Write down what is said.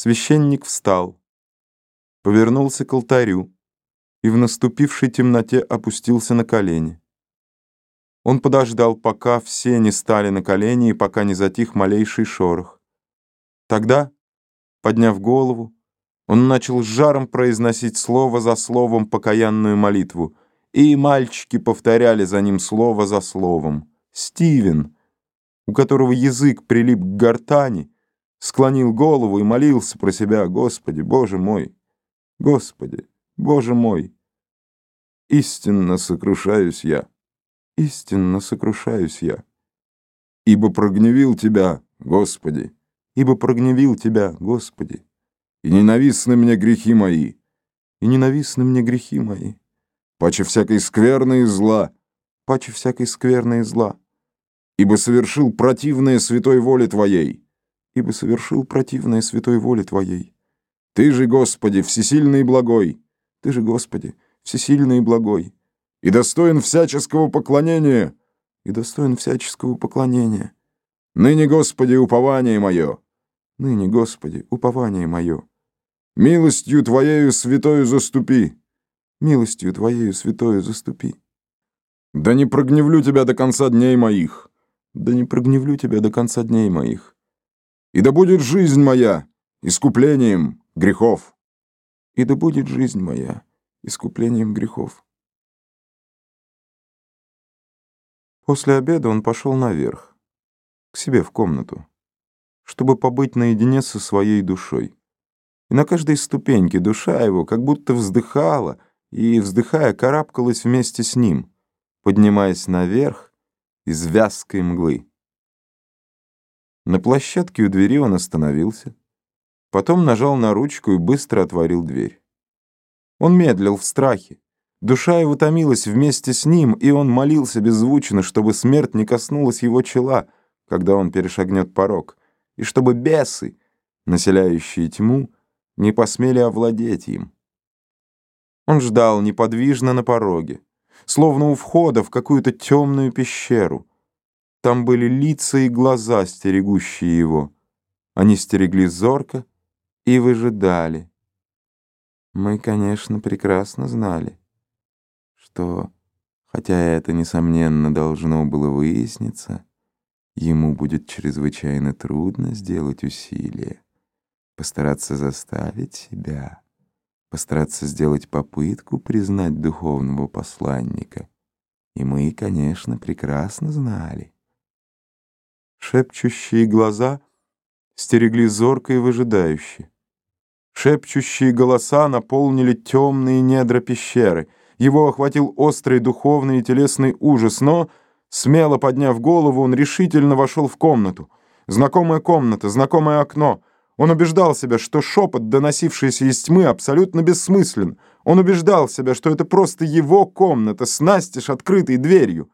Священник встал, повернулся к алтарю и в наступившей темноте опустился на колени. Он подождал, пока все не стали на колени и пока не затих малейший шорох. Тогда, подняв голову, он начал с жаром произносить слово за словом покаянную молитву, и мальчики повторяли за ним слово за словом. Стивен, у которого язык прилип к гортани, склонил голову и молился про себя, «Господи, Боже мой! Господи, Боже мой! Истинно сокрушаюсь я, истинно сокрушаюсь я, ибо прогневил Тебя, Господи, ибо прогневил Тебя, Господи, и ненавистны мне грехи мои, и ненавистны мне грехи мои, паче всякой скверной и зла, паче всякой скверной и зла, ибо совершил противное святой воле Твоей, ибо совершил противное святой воле Твоей. Ты же, Господи, всесильный и благой, Ты же, Господи, всесильный и благой, и достоин всяческого поклонения, и достоин всяческого поклонения. Ныне, Господи, упование мое, ныне, Господи, упование мое. Милостью Твоею святою заступи, милостью Твоею святою заступи. Да не прогневлю Тебя до конца дней моих, да не прогневлю Тебя до конца дней моих. И да будет жизнь моя искуплением грехов. И да будет жизнь моя искуплением грехов. После обеда он пошел наверх, к себе в комнату, чтобы побыть наедине со своей душой. И на каждой ступеньке душа его как будто вздыхала и, вздыхая, карабкалась вместе с ним, поднимаясь наверх из вязкой мглы. На площадке у двери он остановился, потом нажал на ручку и быстро отворил дверь. Он медлил в страхе. Душа его томилась вместе с ним, и он молился беззвучно, чтобы смерть не коснулась его чела, когда он перешагнет порог, и чтобы бесы, населяющие тьму, не посмели овладеть им. Он ждал неподвижно на пороге, словно у входа в какую-то темную пещеру. Там были лица и глаза, стерегущие его. Они стерегли зорко и выжидали. Мы, конечно, прекрасно знали, что, хотя это, несомненно, должно было выясниться, ему будет чрезвычайно трудно сделать усилие, постараться заставить себя, постараться сделать попытку признать духовного посланника. И мы, конечно, прекрасно знали, Шепчущие глаза стерегли зорко и выжидающе. Шепчущие голоса наполнили темные недра пещеры. Его охватил острый духовный и телесный ужас, но, смело подняв голову, он решительно вошел в комнату. Знакомая комната, знакомое окно. Он убеждал себя, что шепот, доносившийся из тьмы, абсолютно бессмыслен. Он убеждал себя, что это просто его комната с настежь открытой дверью.